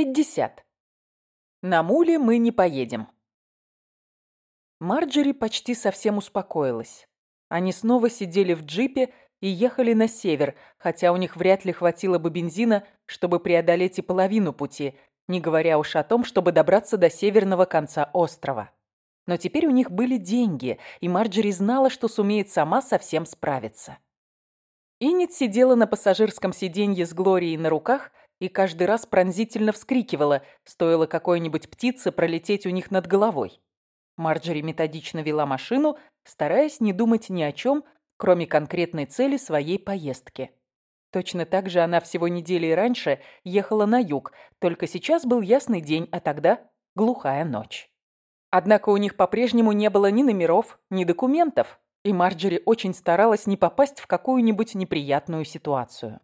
50. На муле мы не поедем. Марджери почти совсем успокоилась. Они снова сидели в джипе и ехали на север, хотя у них вряд ли хватило бы бензина, чтобы преодолеть и половину пути, не говоря уж о том, чтобы добраться до северного конца острова. Но теперь у них были деньги, и Марджери знала, что сумеет сама совсем справиться. Иннет сидела на пассажирском сиденье с Глорией на руках и каждый раз пронзительно вскрикивала, стоило какой-нибудь птице пролететь у них над головой. Марджери методично вела машину, стараясь не думать ни о чем, кроме конкретной цели своей поездки. Точно так же она всего недели раньше ехала на юг, только сейчас был ясный день, а тогда глухая ночь. Однако у них по-прежнему не было ни номеров, ни документов, и Марджери очень старалась не попасть в какую-нибудь неприятную ситуацию.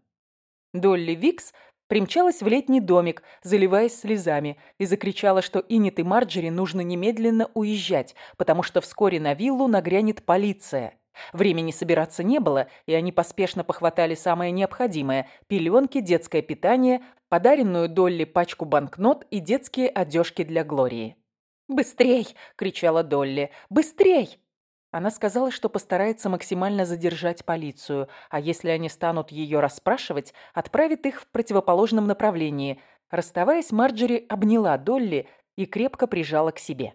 Долли Викс примчалась в летний домик, заливаясь слезами, и закричала, что Иннет и Марджери нужно немедленно уезжать, потому что вскоре на виллу нагрянет полиция. Времени собираться не было, и они поспешно похватали самое необходимое – пеленки, детское питание, подаренную Долли пачку банкнот и детские одежки для Глории. «Быстрей!» – кричала Долли. «Быстрей!» Она сказала, что постарается максимально задержать полицию, а если они станут ее расспрашивать, отправит их в противоположном направлении. Расставаясь, Марджери обняла Долли и крепко прижала к себе.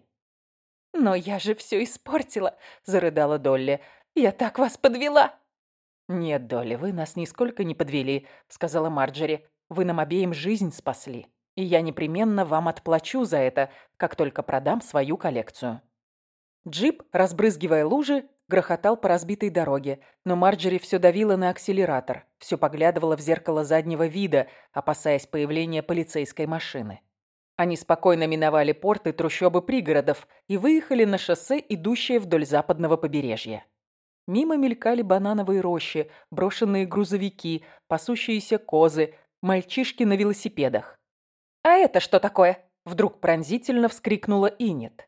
«Но я же все испортила», – зарыдала Долли. «Я так вас подвела!» «Нет, Долли, вы нас нисколько не подвели», – сказала Марджери. «Вы нам обеим жизнь спасли, и я непременно вам отплачу за это, как только продам свою коллекцию». Джип, разбрызгивая лужи, грохотал по разбитой дороге, но Марджери все давила на акселератор, все поглядывала в зеркало заднего вида, опасаясь появления полицейской машины. Они спокойно миновали порты трущобы пригородов и выехали на шоссе, идущее вдоль западного побережья. Мимо мелькали банановые рощи, брошенные грузовики, пасущиеся козы, мальчишки на велосипедах. «А это что такое?» – вдруг пронзительно вскрикнула Инет.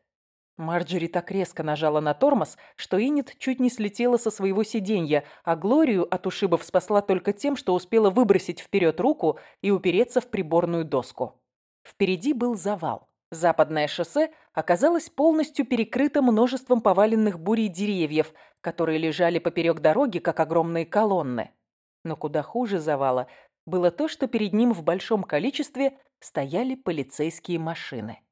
Марджери так резко нажала на тормоз, что Иннет чуть не слетела со своего сиденья, а Глорию от ушибов спасла только тем, что успела выбросить вперед руку и упереться в приборную доску. Впереди был завал. Западное шоссе оказалось полностью перекрыто множеством поваленных бурей деревьев, которые лежали поперек дороги, как огромные колонны. Но куда хуже завала было то, что перед ним в большом количестве стояли полицейские машины.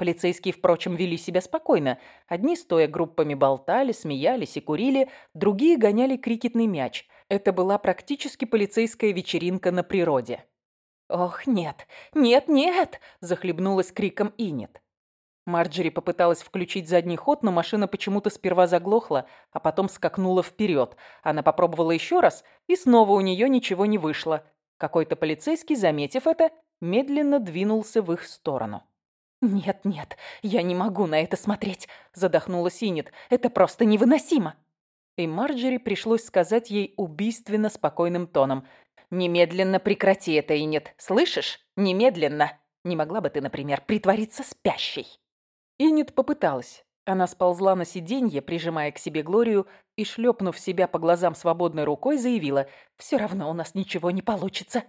Полицейские, впрочем, вели себя спокойно. Одни, стоя группами, болтали, смеялись и курили, другие гоняли крикетный мяч. Это была практически полицейская вечеринка на природе. «Ох, нет, нет, нет!» – захлебнулась криком Инет. Марджери попыталась включить задний ход, но машина почему-то сперва заглохла, а потом скакнула вперед. Она попробовала еще раз, и снова у нее ничего не вышло. Какой-то полицейский, заметив это, медленно двинулся в их сторону. «Нет, нет, я не могу на это смотреть», – задохнулась Инет. «Это просто невыносимо». И Марджери пришлось сказать ей убийственно спокойным тоном. «Немедленно прекрати это, Инет, слышишь? Немедленно! Не могла бы ты, например, притвориться спящей?» Инет попыталась. Она сползла на сиденье, прижимая к себе Глорию, и, шлепнув себя по глазам свободной рукой, заявила «Все равно у нас ничего не получится».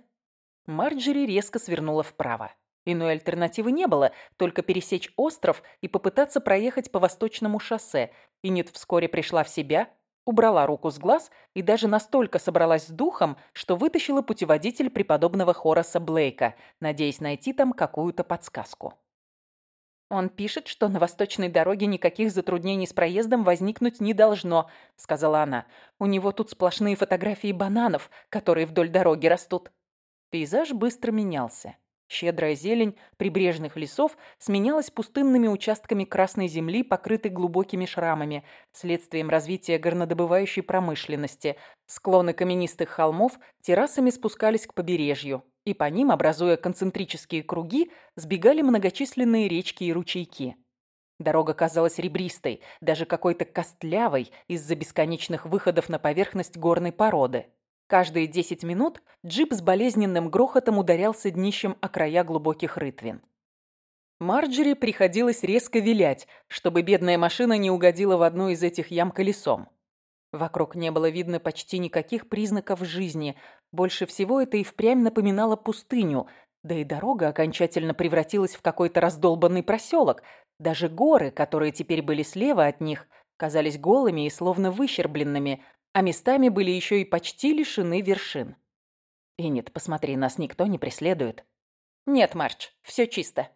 Марджери резко свернула вправо. Иной альтернативы не было, только пересечь остров и попытаться проехать по восточному шоссе. Инет вскоре пришла в себя, убрала руку с глаз и даже настолько собралась с духом, что вытащила путеводитель преподобного Хораса Блейка, надеясь найти там какую-то подсказку. «Он пишет, что на восточной дороге никаких затруднений с проездом возникнуть не должно», — сказала она. «У него тут сплошные фотографии бананов, которые вдоль дороги растут». Пейзаж быстро менялся. Щедрая зелень прибрежных лесов сменялась пустынными участками красной земли, покрытой глубокими шрамами, следствием развития горнодобывающей промышленности. Склоны каменистых холмов террасами спускались к побережью, и по ним, образуя концентрические круги, сбегали многочисленные речки и ручейки. Дорога казалась ребристой, даже какой-то костлявой из-за бесконечных выходов на поверхность горной породы. Каждые десять минут джип с болезненным грохотом ударялся днищем о края глубоких рытвин. Марджери приходилось резко вилять, чтобы бедная машина не угодила в одну из этих ям колесом. Вокруг не было видно почти никаких признаков жизни. Больше всего это и впрямь напоминало пустыню, Да и дорога окончательно превратилась в какой-то раздолбанный проселок. Даже горы, которые теперь были слева от них, казались голыми и словно выщербленными, а местами были еще и почти лишены вершин. И нет, посмотри, нас никто не преследует. Нет, Марч, все чисто.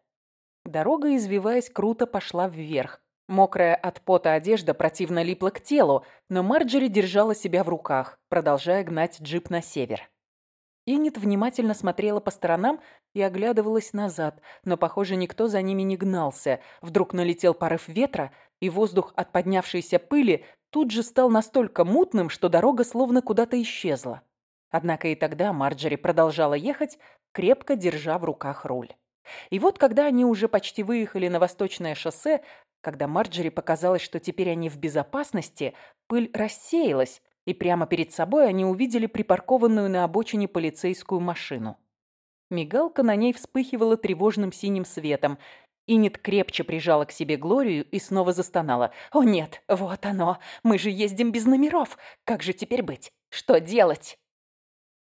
Дорога, извиваясь, круто пошла вверх. Мокрая от пота одежда противно липла к телу, но Марджери держала себя в руках, продолжая гнать джип на север. Иннет внимательно смотрела по сторонам и оглядывалась назад, но, похоже, никто за ними не гнался. Вдруг налетел порыв ветра, и воздух от поднявшейся пыли тут же стал настолько мутным, что дорога словно куда-то исчезла. Однако и тогда Марджери продолжала ехать, крепко держа в руках руль. И вот, когда они уже почти выехали на восточное шоссе, когда Марджери показалось, что теперь они в безопасности, пыль рассеялась, и прямо перед собой они увидели припаркованную на обочине полицейскую машину. Мигалка на ней вспыхивала тревожным синим светом. Инет крепче прижала к себе Глорию и снова застонала. «О нет, вот оно! Мы же ездим без номеров! Как же теперь быть? Что делать?»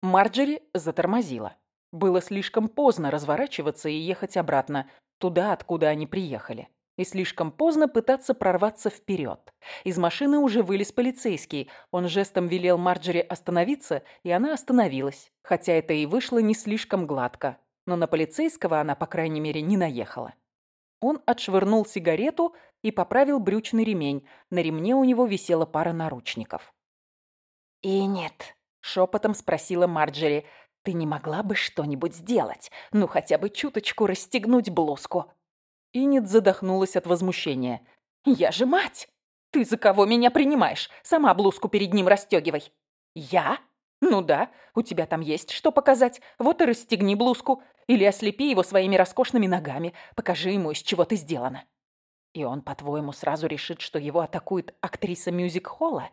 Марджери затормозила. Было слишком поздно разворачиваться и ехать обратно, туда, откуда они приехали и слишком поздно пытаться прорваться вперед. Из машины уже вылез полицейский. Он жестом велел Марджери остановиться, и она остановилась, хотя это и вышло не слишком гладко. Но на полицейского она, по крайней мере, не наехала. Он отшвырнул сигарету и поправил брючный ремень. На ремне у него висела пара наручников. «И нет», — шепотом спросила Марджери, — «ты не могла бы что-нибудь сделать? Ну, хотя бы чуточку расстегнуть блузку?» Инет задохнулась от возмущения. «Я же мать! Ты за кого меня принимаешь? Сама блузку перед ним расстегивай!» «Я? Ну да, у тебя там есть что показать. Вот и расстегни блузку. Или ослепи его своими роскошными ногами. Покажи ему, из чего ты сделана». И он, по-твоему, сразу решит, что его атакует актриса мюзик-холла?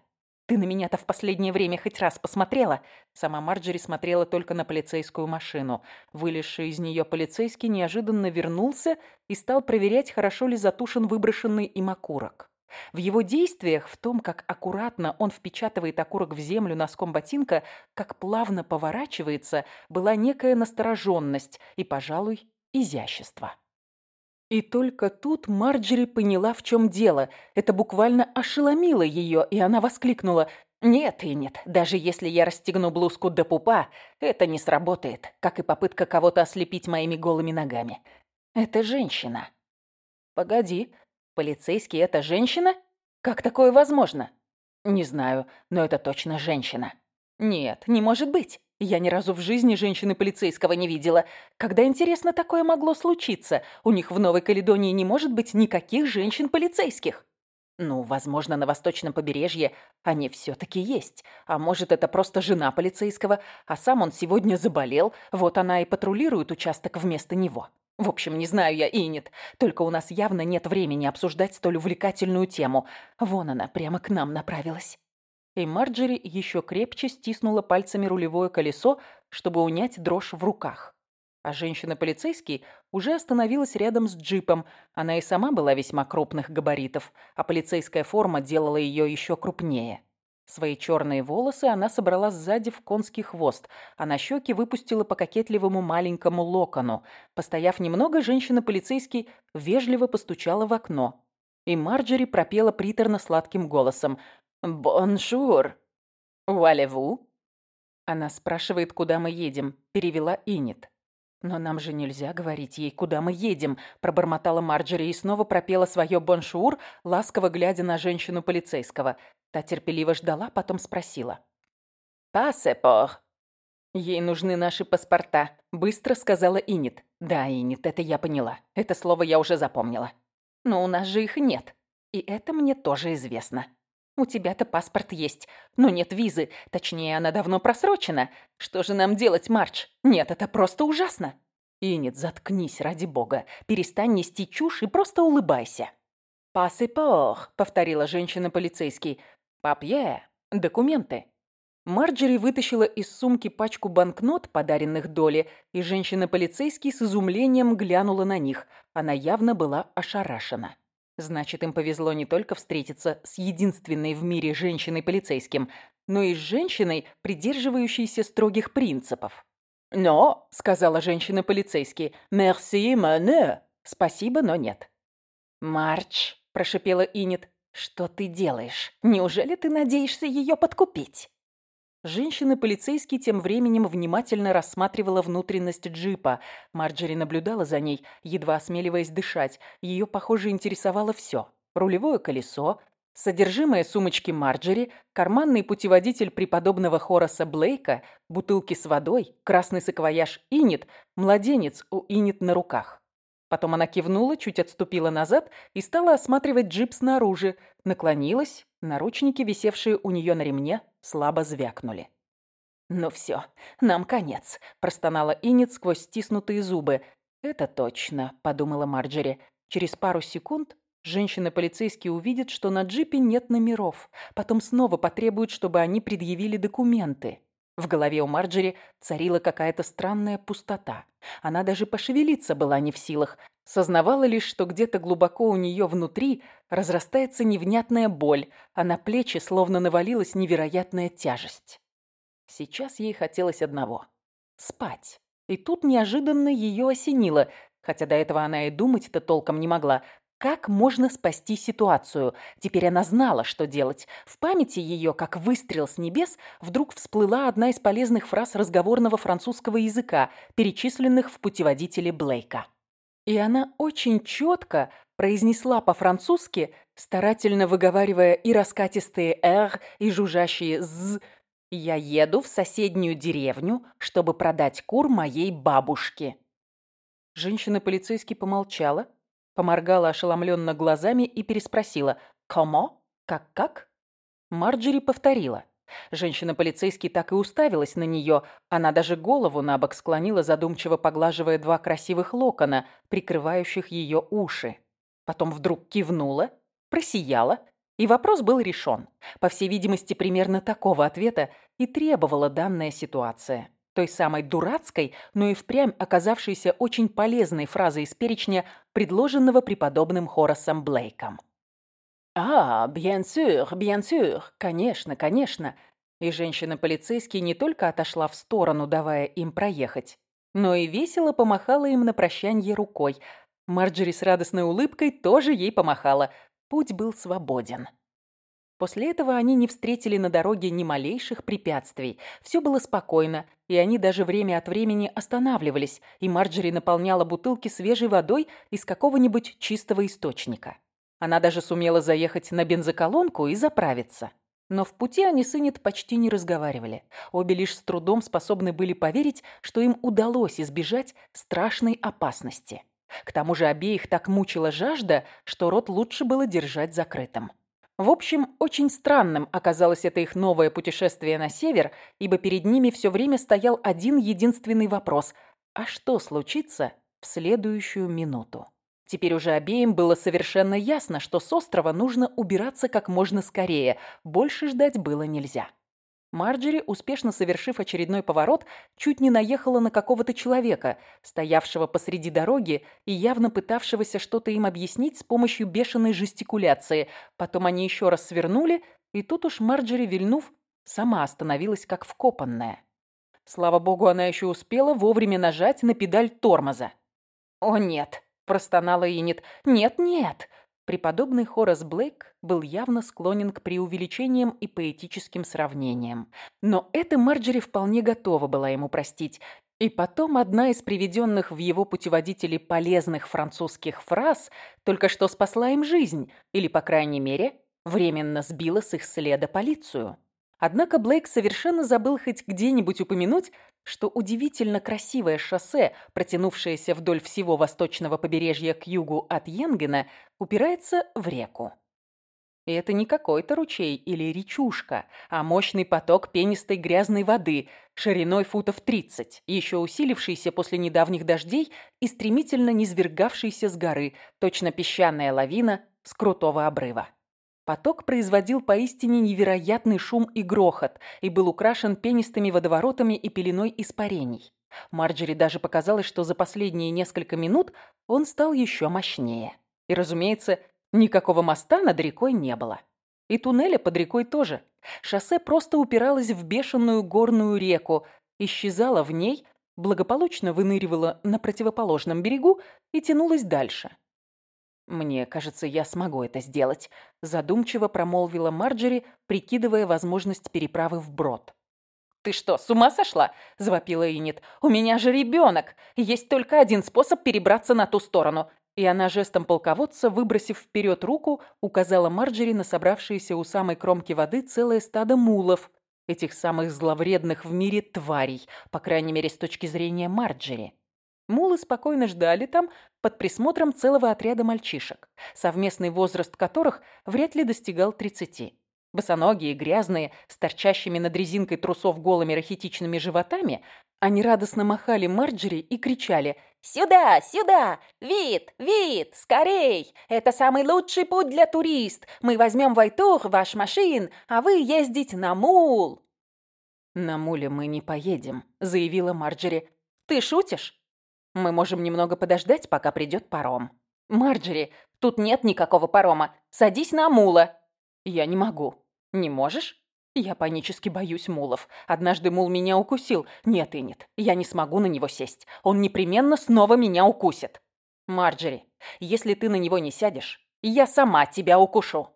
Ты на меня-то в последнее время хоть раз посмотрела?» Сама Марджери смотрела только на полицейскую машину. Вылезший из нее полицейский неожиданно вернулся и стал проверять, хорошо ли затушен выброшенный им окурок. В его действиях, в том, как аккуратно он впечатывает окурок в землю носком ботинка, как плавно поворачивается, была некая настороженность и, пожалуй, изящество. И только тут Марджери поняла, в чем дело. Это буквально ошеломило ее, и она воскликнула. «Нет и нет, даже если я расстегну блузку до пупа, это не сработает, как и попытка кого-то ослепить моими голыми ногами. Это женщина». «Погоди, полицейский – это женщина? Как такое возможно?» «Не знаю, но это точно женщина». «Нет, не может быть. Я ни разу в жизни женщины полицейского не видела. Когда, интересно, такое могло случиться? У них в Новой Каледонии не может быть никаких женщин-полицейских. Ну, возможно, на восточном побережье они все-таки есть. А может, это просто жена полицейского, а сам он сегодня заболел, вот она и патрулирует участок вместо него. В общем, не знаю я, Инет, только у нас явно нет времени обсуждать столь увлекательную тему. Вон она, прямо к нам направилась и Марджери еще крепче стиснула пальцами рулевое колесо, чтобы унять дрожь в руках. А женщина-полицейский уже остановилась рядом с джипом. Она и сама была весьма крупных габаритов, а полицейская форма делала ее еще крупнее. Свои черные волосы она собрала сзади в конский хвост, а на щеки выпустила по кокетливому маленькому локону. Постояв немного, женщина-полицейский вежливо постучала в окно. И Марджери пропела приторно-сладким голосом. «Bonjour! Où allez-vous?» Она спрашивает, куда мы едем, перевела Инет. «Но нам же нельзя говорить ей, куда мы едем», пробормотала Марджери и снова пропела свое «bonjour», ласково глядя на женщину полицейского. Та терпеливо ждала, потом спросила. «Passeport». «Ей нужны наши паспорта», — быстро сказала Инет. «Да, Инет, это я поняла. Это слово я уже запомнила. Но у нас же их нет. И это мне тоже известно». У тебя-то паспорт есть, но нет визы. Точнее, она давно просрочена. Что же нам делать, Марч? Нет, это просто ужасно. Инет, заткнись, ради бога. Перестань нести чушь и просто улыбайся. «Пассепор», — повторила женщина-полицейский. «Папье, документы». Марджери вытащила из сумки пачку банкнот, подаренных Доле, и женщина-полицейский с изумлением глянула на них. Она явно была ошарашена. Значит, им повезло не только встретиться с единственной в мире женщиной-полицейским, но и с женщиной, придерживающейся строгих принципов. «Но», — сказала женщина-полицейский, «мерси, но Спасибо, но нет». «Марч», — прошипела Инет, — «что ты делаешь? Неужели ты надеешься ее подкупить?» Женщина-полицейский тем временем внимательно рассматривала внутренность джипа. Марджери наблюдала за ней, едва осмеливаясь дышать. Ее, похоже, интересовало все. Рулевое колесо, содержимое сумочки Марджери, карманный путеводитель преподобного Хораса Блейка, бутылки с водой, красный саквояж Инит, младенец у Инит на руках. Потом она кивнула, чуть отступила назад и стала осматривать джип снаружи, наклонилась, наручники, висевшие у нее на ремне, слабо звякнули. «Ну все, нам конец», – простонала Иннет сквозь стиснутые зубы. «Это точно», – подумала Марджери. Через пару секунд женщина-полицейский увидит, что на джипе нет номеров. Потом снова потребует, чтобы они предъявили документы. В голове у Марджери царила какая-то странная пустота. Она даже пошевелиться была не в силах. Сознавала лишь, что где-то глубоко у нее внутри разрастается невнятная боль, а на плечи словно навалилась невероятная тяжесть. Сейчас ей хотелось одного — спать. И тут неожиданно ее осенило, хотя до этого она и думать-то толком не могла. Как можно спасти ситуацию? Теперь она знала, что делать. В памяти ее, как выстрел с небес, вдруг всплыла одна из полезных фраз разговорного французского языка, перечисленных в путеводителе Блейка. И она очень четко произнесла по-французски, старательно выговаривая и раскатистые «р», и жужжащие «з», «Я еду в соседнюю деревню, чтобы продать кур моей бабушке». Женщина-полицейский помолчала, Поморгала ошеломленно глазами и переспросила «Комо? Как-как?» Марджери повторила. Женщина-полицейский так и уставилась на нее. Она даже голову на бок склонила, задумчиво поглаживая два красивых локона, прикрывающих ее уши. Потом вдруг кивнула, просияла, и вопрос был решен. По всей видимости, примерно такого ответа и требовала данная ситуация той самой дурацкой, но и впрямь оказавшейся очень полезной фразой из перечня, предложенного преподобным Хорасом Блейком. «А, bien sûr, bien sûr, конечно, конечно». И женщина-полицейский не только отошла в сторону, давая им проехать, но и весело помахала им на прощанье рукой. Марджери с радостной улыбкой тоже ей помахала. Путь был свободен. После этого они не встретили на дороге ни малейших препятствий. Все было спокойно, и они даже время от времени останавливались, и Марджери наполняла бутылки свежей водой из какого-нибудь чистого источника. Она даже сумела заехать на бензоколонку и заправиться. Но в пути они с Иннет почти не разговаривали. Обе лишь с трудом способны были поверить, что им удалось избежать страшной опасности. К тому же обеих так мучила жажда, что рот лучше было держать закрытым. В общем, очень странным оказалось это их новое путешествие на север, ибо перед ними все время стоял один единственный вопрос – а что случится в следующую минуту? Теперь уже обеим было совершенно ясно, что с острова нужно убираться как можно скорее, больше ждать было нельзя. Марджери, успешно совершив очередной поворот, чуть не наехала на какого-то человека, стоявшего посреди дороги и явно пытавшегося что-то им объяснить с помощью бешеной жестикуляции. Потом они еще раз свернули, и тут уж Марджери, вильнув, сама остановилась как вкопанная. Слава богу, она еще успела вовремя нажать на педаль тормоза. «О, нет!» – простонала Иннет. «Нет-нет!» Преподобный Хорас Блейк был явно склонен к преувеличениям и поэтическим сравнениям. Но это Марджери вполне готова была ему простить. И потом одна из приведенных в его путеводителе полезных французских фраз только что спасла им жизнь, или, по крайней мере, временно сбила с их следа полицию. Однако Блейк совершенно забыл хоть где-нибудь упомянуть, что удивительно красивое шоссе, протянувшееся вдоль всего восточного побережья к югу от Йенгена, упирается в реку. И это не какой-то ручей или речушка, а мощный поток пенистой грязной воды, шириной футов 30, еще усилившийся после недавних дождей и стремительно низвергавшийся с горы, точно песчаная лавина с крутого обрыва. Поток производил поистине невероятный шум и грохот и был украшен пенистыми водоворотами и пеленой испарений. Марджери даже показалось, что за последние несколько минут он стал еще мощнее. И, разумеется, никакого моста над рекой не было. И туннеля под рекой тоже. Шоссе просто упиралось в бешеную горную реку, исчезало в ней, благополучно выныривала на противоположном берегу и тянулась дальше. «Мне кажется, я смогу это сделать», – задумчиво промолвила Марджери, прикидывая возможность переправы вброд. «Ты что, с ума сошла?» – завопила Инет. «У меня же ребенок! Есть только один способ перебраться на ту сторону!» И она жестом полководца, выбросив вперед руку, указала Марджери на собравшееся у самой кромки воды целое стадо мулов, этих самых зловредных в мире тварей, по крайней мере, с точки зрения Марджери. Мулы спокойно ждали там под присмотром целого отряда мальчишек, совместный возраст которых вряд ли достигал тридцати. Босоногие, грязные, с торчащими над резинкой трусов голыми рахитичными животами, они радостно махали Марджери и кричали «Сюда, сюда! Вид, вид, скорей! Это самый лучший путь для турист! Мы возьмем Вайтух, ваш машин, а вы ездить на мул!» «На муле мы не поедем», — заявила Марджери. «Ты шутишь? Мы можем немного подождать, пока придет паром». «Марджери, тут нет никакого парома. Садись на мула». «Я не могу». «Не можешь?» Я панически боюсь мулов. Однажды мул меня укусил. Нет и нет, я не смогу на него сесть. Он непременно снова меня укусит. Марджери, если ты на него не сядешь, я сама тебя укушу.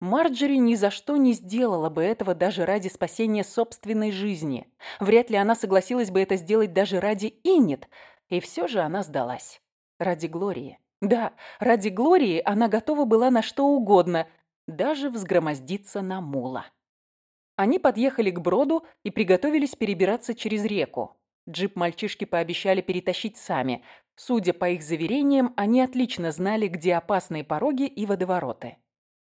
Марджери ни за что не сделала бы этого даже ради спасения собственной жизни. Вряд ли она согласилась бы это сделать даже ради Иннет. И все же она сдалась. Ради Глории. Да, ради Глории она готова была на что угодно, даже взгромоздиться на мула. Они подъехали к броду и приготовились перебираться через реку. Джип мальчишки пообещали перетащить сами. Судя по их заверениям, они отлично знали, где опасные пороги и водовороты.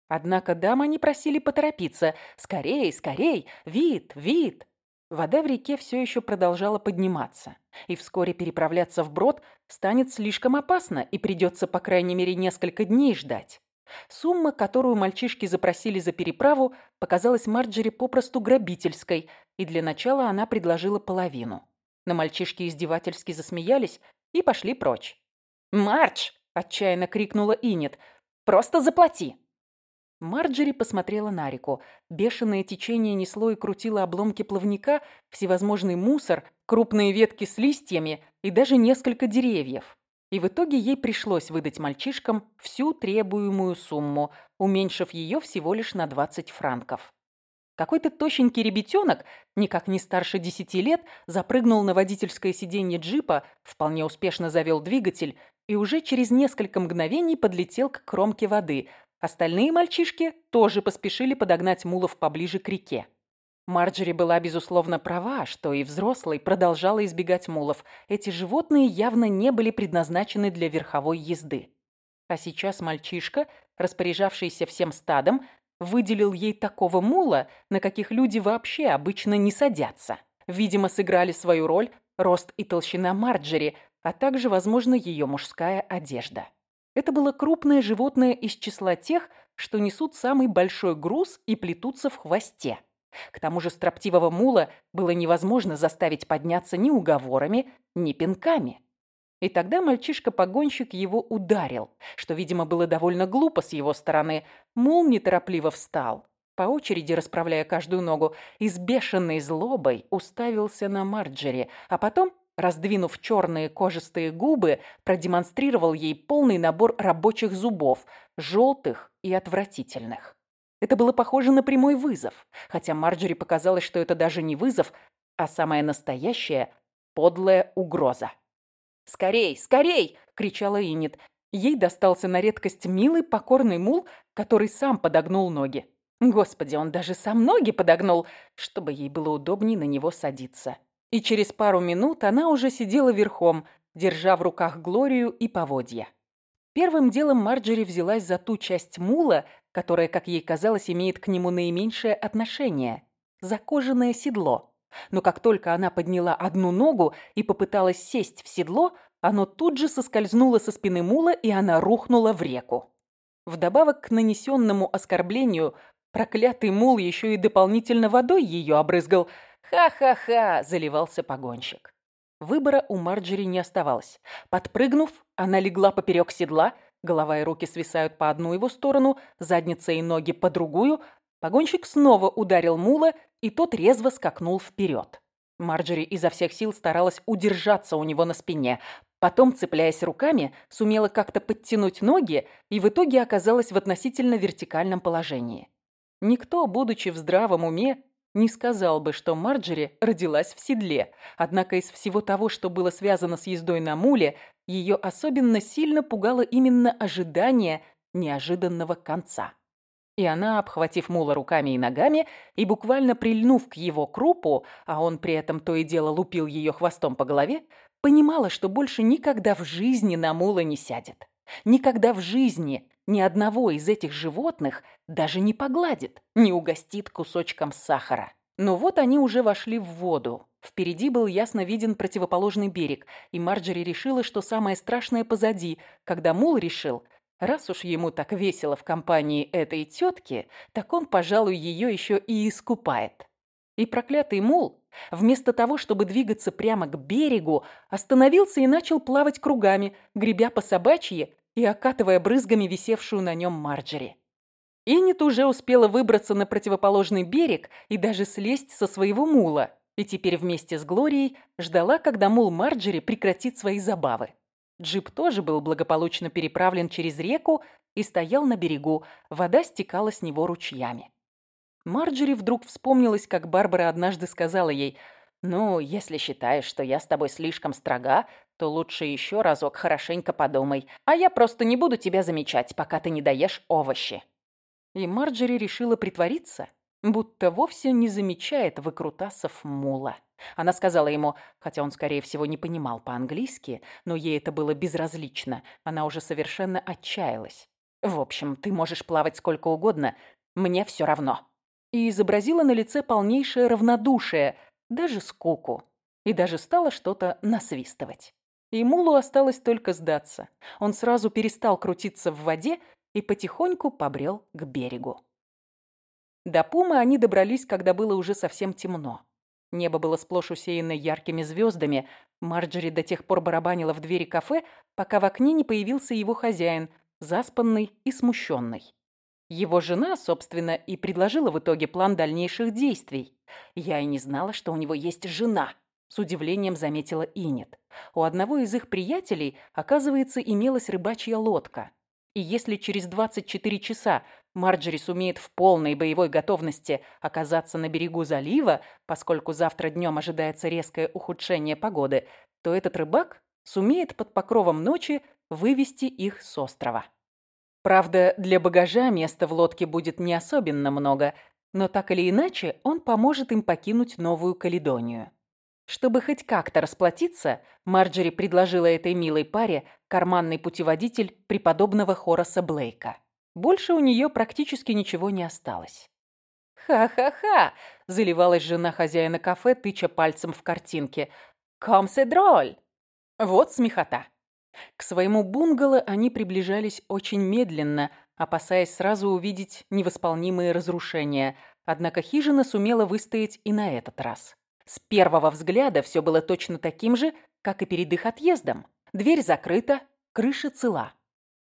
Однако дам они просили поторопиться. «Скорей, скорей! Вид, вид!» Вода в реке все еще продолжала подниматься, и вскоре переправляться вброд станет слишком опасно, и придется, по крайней мере, несколько дней ждать. Сумма, которую мальчишки запросили за переправу, показалась Марджери попросту грабительской, и для начала она предложила половину. Но мальчишки издевательски засмеялись и пошли прочь. «Мардж!» – отчаянно крикнула Инет. «Просто заплати!» Марджери посмотрела на реку. Бешеное течение несло и крутило обломки плавника, всевозможный мусор, крупные ветки с листьями и даже несколько деревьев. И в итоге ей пришлось выдать мальчишкам всю требуемую сумму, уменьшив ее всего лишь на 20 франков. Какой-то тощенький ребятенок, никак не старше десяти лет, запрыгнул на водительское сиденье джипа, вполне успешно завел двигатель и уже через несколько мгновений подлетел к кромке воды. Остальные мальчишки тоже поспешили подогнать мулов поближе к реке. Марджери была, безусловно, права, что и взрослый продолжала избегать мулов. Эти животные явно не были предназначены для верховой езды. А сейчас мальчишка, распоряжавшийся всем стадом, выделил ей такого мула, на каких люди вообще обычно не садятся. Видимо, сыграли свою роль рост и толщина Марджери, а также, возможно, ее мужская одежда. Это было крупное животное из числа тех, что несут самый большой груз и плетутся в хвосте. К тому же строптивого мула было невозможно заставить подняться ни уговорами, ни пинками. И тогда мальчишка-погонщик его ударил, что, видимо, было довольно глупо с его стороны. Мул неторопливо встал, по очереди расправляя каждую ногу, и с бешеной злобой уставился на Марджери, а потом, раздвинув черные кожистые губы, продемонстрировал ей полный набор рабочих зубов, желтых и отвратительных. Это было похоже на прямой вызов, хотя Марджери показалось, что это даже не вызов, а самая настоящая подлая угроза. «Скорей, скорей!» — кричала Иннет. Ей достался на редкость милый покорный мул, который сам подогнул ноги. Господи, он даже сам ноги подогнул, чтобы ей было удобнее на него садиться. И через пару минут она уже сидела верхом, держа в руках Глорию и поводья. Первым делом Марджери взялась за ту часть мула, которая, как ей казалось, имеет к нему наименьшее отношение – за кожаное седло. Но как только она подняла одну ногу и попыталась сесть в седло, оно тут же соскользнуло со спины мула, и она рухнула в реку. Вдобавок к нанесенному оскорблению, проклятый мул еще и дополнительно водой ее обрызгал. «Ха-ха-ха!» – заливался погонщик. Выбора у Марджери не оставалось. Подпрыгнув, она легла поперек седла – Голова и руки свисают по одну его сторону, задница и ноги по другую. Погонщик снова ударил мула, и тот резво скакнул вперед. Марджери изо всех сил старалась удержаться у него на спине. Потом, цепляясь руками, сумела как-то подтянуть ноги и в итоге оказалась в относительно вертикальном положении. Никто, будучи в здравом уме, не сказал бы, что Марджери родилась в седле. Однако из всего того, что было связано с ездой на муле, ее особенно сильно пугало именно ожидание неожиданного конца. И она, обхватив мула руками и ногами и буквально прильнув к его крупу, а он при этом то и дело лупил ее хвостом по голове, понимала, что больше никогда в жизни на мула не сядет. Никогда в жизни ни одного из этих животных даже не погладит, не угостит кусочком сахара. Но вот они уже вошли в воду. Впереди был ясно виден противоположный берег, и Марджери решила, что самое страшное позади, когда мул решил, раз уж ему так весело в компании этой тетки, так он, пожалуй, ее еще и искупает. И проклятый мул, вместо того, чтобы двигаться прямо к берегу, остановился и начал плавать кругами, гребя по собачьи и окатывая брызгами висевшую на нем Марджери. Иннет уже успела выбраться на противоположный берег и даже слезть со своего мула, и теперь вместе с Глорией ждала, когда мул Марджери прекратит свои забавы. Джип тоже был благополучно переправлен через реку и стоял на берегу, вода стекала с него ручьями. Марджери вдруг вспомнилась, как Барбара однажды сказала ей – «Ну, если считаешь, что я с тобой слишком строга, то лучше еще разок хорошенько подумай, а я просто не буду тебя замечать, пока ты не доешь овощи». И Марджери решила притвориться, будто вовсе не замечает выкрутасов мула. Она сказала ему, хотя он, скорее всего, не понимал по-английски, но ей это было безразлично, она уже совершенно отчаялась. «В общем, ты можешь плавать сколько угодно, мне все равно». И изобразила на лице полнейшее равнодушие – даже скуку, и даже стало что-то насвистывать. И Мулу осталось только сдаться. Он сразу перестал крутиться в воде и потихоньку побрел к берегу. До Пумы они добрались, когда было уже совсем темно. Небо было сплошь усеяно яркими звездами. Марджери до тех пор барабанила в двери кафе, пока в окне не появился его хозяин, заспанный и смущенный. Его жена, собственно, и предложила в итоге план дальнейших действий. Я и не знала, что у него есть жена. С удивлением заметила Инет. У одного из их приятелей, оказывается, имелась рыбачья лодка. И если через 24 часа Марджери сумеет в полной боевой готовности оказаться на берегу залива, поскольку завтра днем ожидается резкое ухудшение погоды, то этот рыбак сумеет под покровом ночи вывести их с острова. Правда, для багажа места в лодке будет не особенно много, но так или иначе он поможет им покинуть Новую Каледонию. Чтобы хоть как-то расплатиться, Марджери предложила этой милой паре карманный путеводитель преподобного Хораса Блейка. Больше у нее практически ничего не осталось. «Ха-ха-ха!» – заливалась жена хозяина кафе, тыча пальцем в картинке. «Комсе дроль!» Вот смехота. К своему бунгало они приближались очень медленно, опасаясь сразу увидеть невосполнимые разрушения. Однако хижина сумела выстоять и на этот раз. С первого взгляда все было точно таким же, как и перед их отъездом. Дверь закрыта, крыша цела.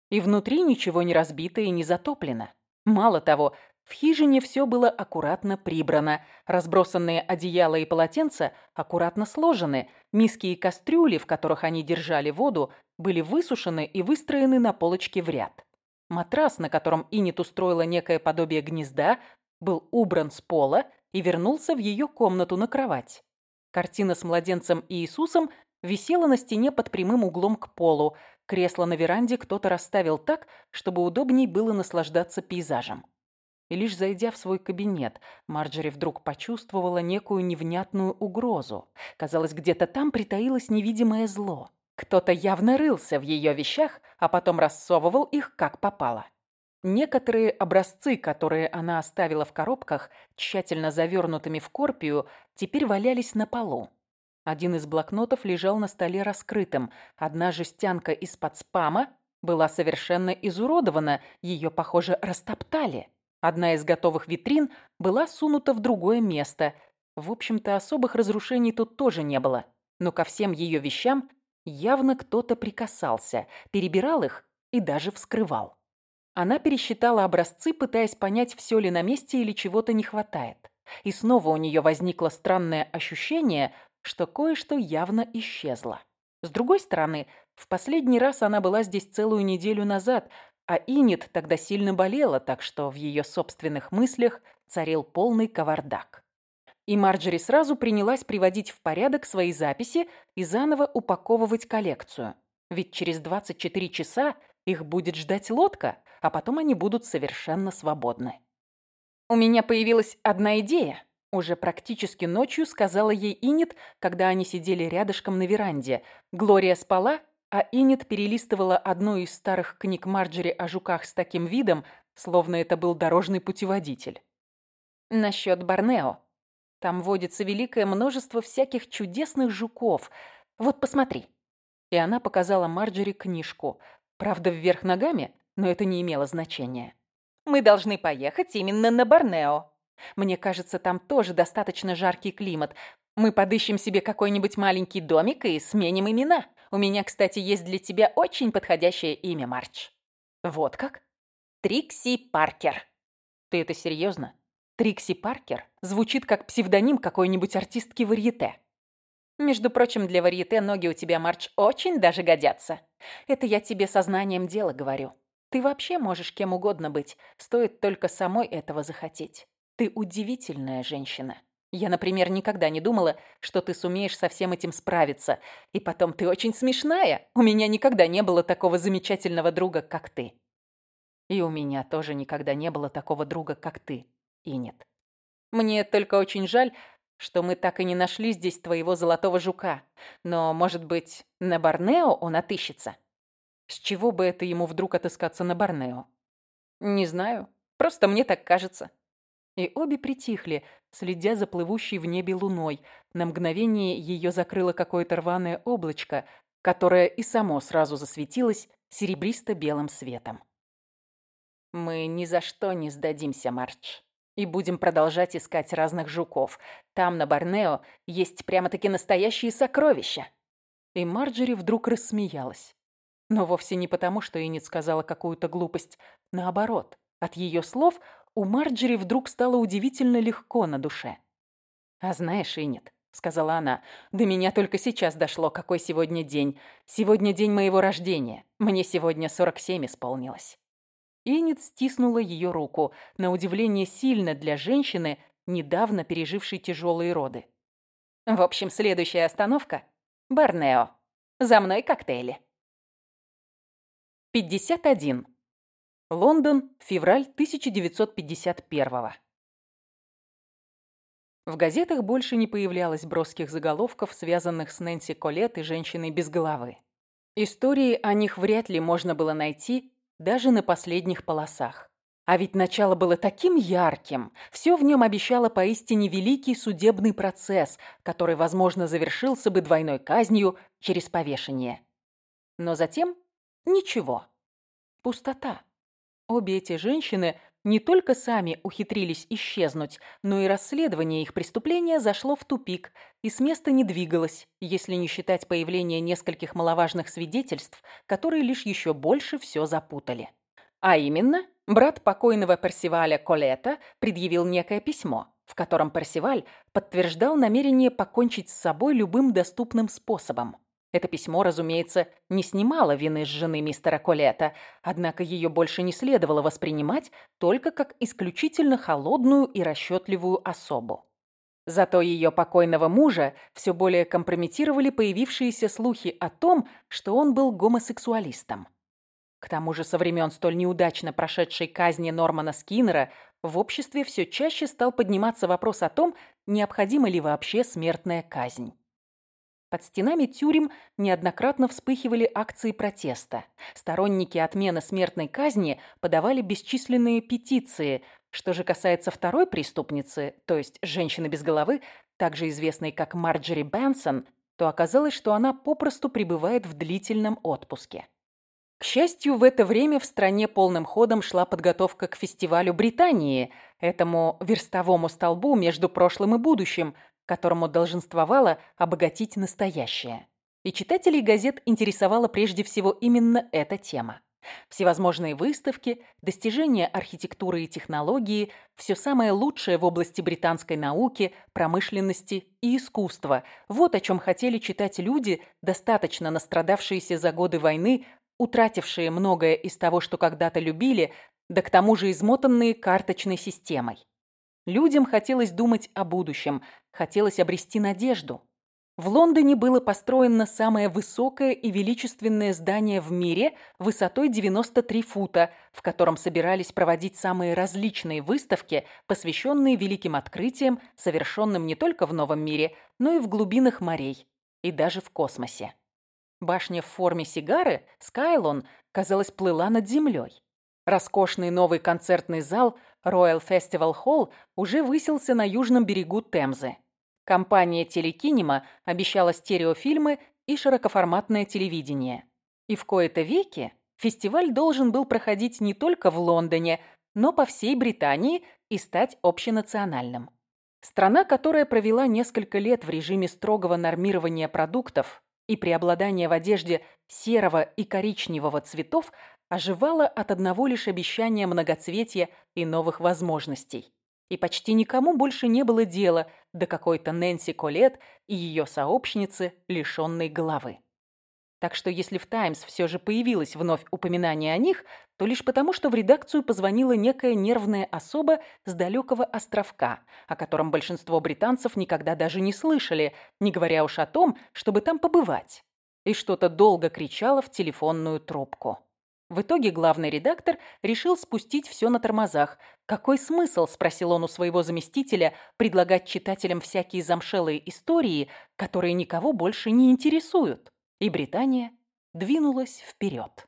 И внутри ничего не разбито и не затоплено. Мало того, в хижине все было аккуратно прибрано. Разбросанные одеяла и полотенца аккуратно сложены. Миски и кастрюли, в которых они держали воду, были высушены и выстроены на полочке в ряд. Матрас, на котором Инит устроила некое подобие гнезда, был убран с пола и вернулся в ее комнату на кровать. Картина с младенцем и Иисусом висела на стене под прямым углом к полу. Кресло на веранде кто-то расставил так, чтобы удобней было наслаждаться пейзажем. И лишь зайдя в свой кабинет, Марджери вдруг почувствовала некую невнятную угрозу. Казалось, где-то там притаилось невидимое зло. Кто-то явно рылся в ее вещах, а потом рассовывал их как попало. Некоторые образцы, которые она оставила в коробках, тщательно завернутыми в корпию, теперь валялись на полу. Один из блокнотов лежал на столе раскрытым. Одна жестянка из-под спама была совершенно изуродована, ее, похоже, растоптали. Одна из готовых витрин была сунута в другое место. В общем-то, особых разрушений тут тоже не было. Но ко всем ее вещам явно кто-то прикасался, перебирал их и даже вскрывал. Она пересчитала образцы, пытаясь понять, все ли на месте или чего-то не хватает. и снова у нее возникло странное ощущение, что кое-что явно исчезло. С другой стороны, в последний раз она была здесь целую неделю назад, а Инит тогда сильно болела, так что в ее собственных мыслях царил полный кавардак. И Марджери сразу принялась приводить в порядок свои записи и заново упаковывать коллекцию. Ведь через 24 часа их будет ждать лодка, а потом они будут совершенно свободны. «У меня появилась одна идея», — уже практически ночью сказала ей Инит, когда они сидели рядышком на веранде. Глория спала, а Инит перелистывала одну из старых книг Марджери о жуках с таким видом, словно это был дорожный путеводитель. «Насчет Борнео. Там водится великое множество всяких чудесных жуков. Вот посмотри». И она показала Марджери книжку. Правда, вверх ногами, но это не имело значения. «Мы должны поехать именно на Борнео. Мне кажется, там тоже достаточно жаркий климат. Мы подыщем себе какой-нибудь маленький домик и сменим имена. У меня, кстати, есть для тебя очень подходящее имя, Марч». «Вот как?» «Трикси Паркер». «Ты это серьезно? Трикси Паркер звучит как псевдоним какой-нибудь артистки варьете. Между прочим, для варьете ноги у тебя, Марч, очень даже годятся. Это я тебе сознанием дела говорю. Ты вообще можешь кем угодно быть, стоит только самой этого захотеть. Ты удивительная женщина. Я, например, никогда не думала, что ты сумеешь со всем этим справиться. И потом, ты очень смешная. У меня никогда не было такого замечательного друга, как ты. И у меня тоже никогда не было такого друга, как ты и нет. Мне только очень жаль, что мы так и не нашли здесь твоего золотого жука. Но, может быть, на Борнео он отыщется? С чего бы это ему вдруг отыскаться на Борнео? Не знаю, просто мне так кажется. И обе притихли, следя за плывущей в небе луной. На мгновение ее закрыло какое-то рваное облачко, которое и само сразу засветилось серебристо-белым светом. «Мы ни за что не сдадимся, Марч», и будем продолжать искать разных жуков. Там, на Борнео, есть прямо-таки настоящие сокровища». И Марджери вдруг рассмеялась. Но вовсе не потому, что Иннет сказала какую-то глупость. Наоборот, от ее слов у Марджери вдруг стало удивительно легко на душе. «А знаешь, Иннет», — сказала она, — «до меня только сейчас дошло, какой сегодня день. Сегодня день моего рождения. Мне сегодня 47 исполнилось». Иннет стиснула ее руку, на удивление сильно для женщины, недавно пережившей тяжелые роды. «В общем, следующая остановка — Борнео. За мной коктейли». 51. Лондон, февраль 1951 В газетах больше не появлялось броских заголовков, связанных с Нэнси Колет и женщиной без головы. Истории о них вряд ли можно было найти даже на последних полосах. А ведь начало было таким ярким, все в нем обещало поистине великий судебный процесс, который, возможно, завершился бы двойной казнью через повешение. Но затем ничего. Пустота. Обе эти женщины не только сами ухитрились исчезнуть, но и расследование их преступления зашло в тупик и с места не двигалось, если не считать появления нескольких маловажных свидетельств, которые лишь еще больше все запутали. А именно, брат покойного Персиваля Колета предъявил некое письмо, в котором Персиваль подтверждал намерение покончить с собой любым доступным способом. Это письмо, разумеется, не снимало вины с жены мистера Колета, однако ее больше не следовало воспринимать только как исключительно холодную и расчетливую особу. Зато ее покойного мужа все более компрометировали появившиеся слухи о том, что он был гомосексуалистом. К тому же со времен столь неудачно прошедшей казни Нормана Скиннера в обществе все чаще стал подниматься вопрос о том, необходима ли вообще смертная казнь. Под стенами тюрем неоднократно вспыхивали акции протеста. Сторонники отмены смертной казни подавали бесчисленные петиции. Что же касается второй преступницы, то есть женщины без головы, также известной как Марджери Бенсон, то оказалось, что она попросту пребывает в длительном отпуске. К счастью, в это время в стране полным ходом шла подготовка к фестивалю Британии, этому верстовому столбу между прошлым и будущим – которому долженствовало обогатить настоящее. И читателей газет интересовала прежде всего именно эта тема. Всевозможные выставки, достижения архитектуры и технологии, все самое лучшее в области британской науки, промышленности и искусства. Вот о чем хотели читать люди, достаточно настрадавшиеся за годы войны, утратившие многое из того, что когда-то любили, да к тому же измотанные карточной системой. Людям хотелось думать о будущем, хотелось обрести надежду. В Лондоне было построено самое высокое и величественное здание в мире высотой 93 фута, в котором собирались проводить самые различные выставки, посвященные великим открытиям, совершенным не только в Новом мире, но и в глубинах морей, и даже в космосе. Башня в форме сигары, Скайлон, казалось, плыла над землей. Роскошный новый концертный зал Royal Festival Hall уже высился на южном берегу Темзы. Компания Телекинема обещала стереофильмы и широкоформатное телевидение. И в кои-то веки фестиваль должен был проходить не только в Лондоне, но по всей Британии и стать общенациональным. Страна, которая провела несколько лет в режиме строгого нормирования продуктов и преобладания в одежде серого и коричневого цветов, оживала от одного лишь обещания многоцветия и новых возможностей и почти никому больше не было дела до какой-то Нэнси Колет и ее сообщницы, лишенной головы. Так что если в «Таймс» все же появилось вновь упоминание о них, то лишь потому, что в редакцию позвонила некая нервная особа с далекого островка, о котором большинство британцев никогда даже не слышали, не говоря уж о том, чтобы там побывать. И что-то долго кричала в телефонную трубку. В итоге главный редактор решил спустить все на тормозах. «Какой смысл?» – спросил он у своего заместителя предлагать читателям всякие замшелые истории, которые никого больше не интересуют. И Британия двинулась вперед.